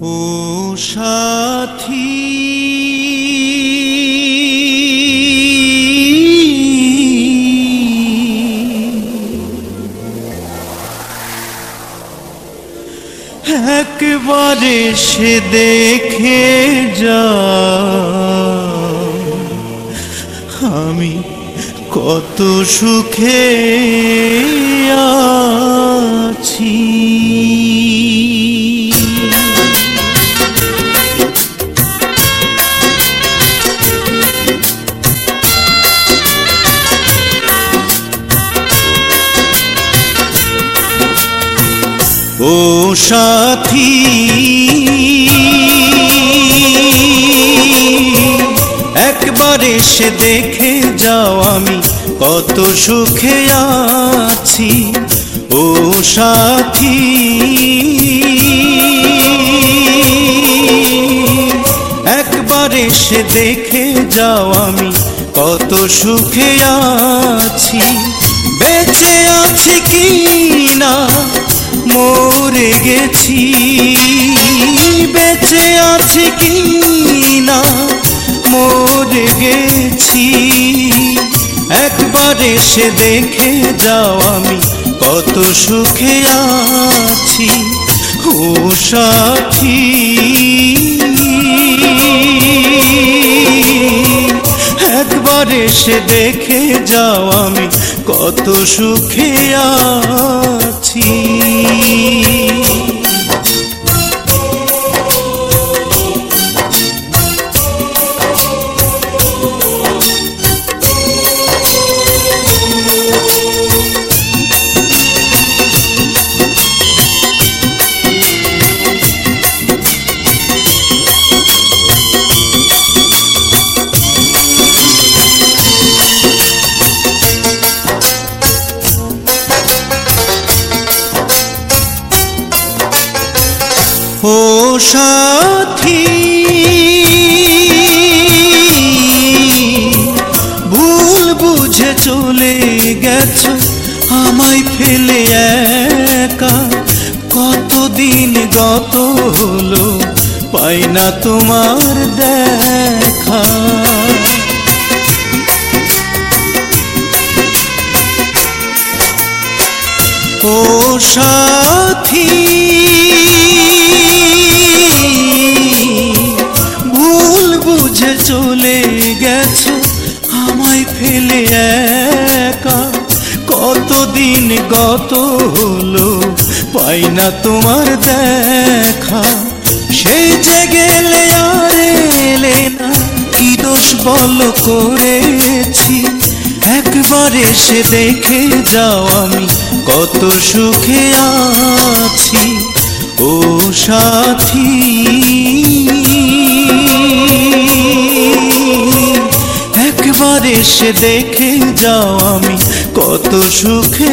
او ہے کہ بارش دیکھے جا আমি কত সুখে আছি। ساتھی ایک بارے سے دیکھے جاؤ کت سکھ ساتھی ایک بارے سے دیکھے جاؤ کت سکھے کی نہ گے بےچے آنا مر گے ایک بار دیکھے جاؤ ہمیں کت سوکھے آشا دیکھے جاؤ ہمیں کت سوکھے چل گا میل ایک کت دن گت پائنا تم کو ایک بارے دیکھے جاؤ ہم کت سکھے آ سی دیکھے جاؤ ہمیں کت سوکھے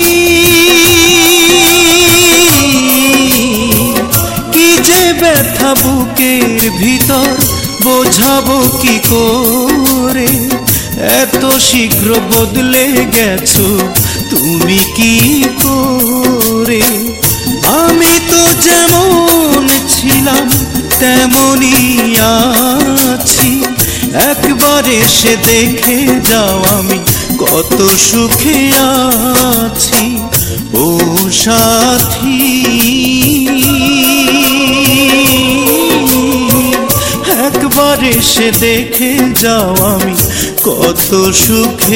جمل تم ایک دیکھے جاؤ ہم دیکھے جاؤ ہمیں کت سوکھ